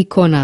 Icona.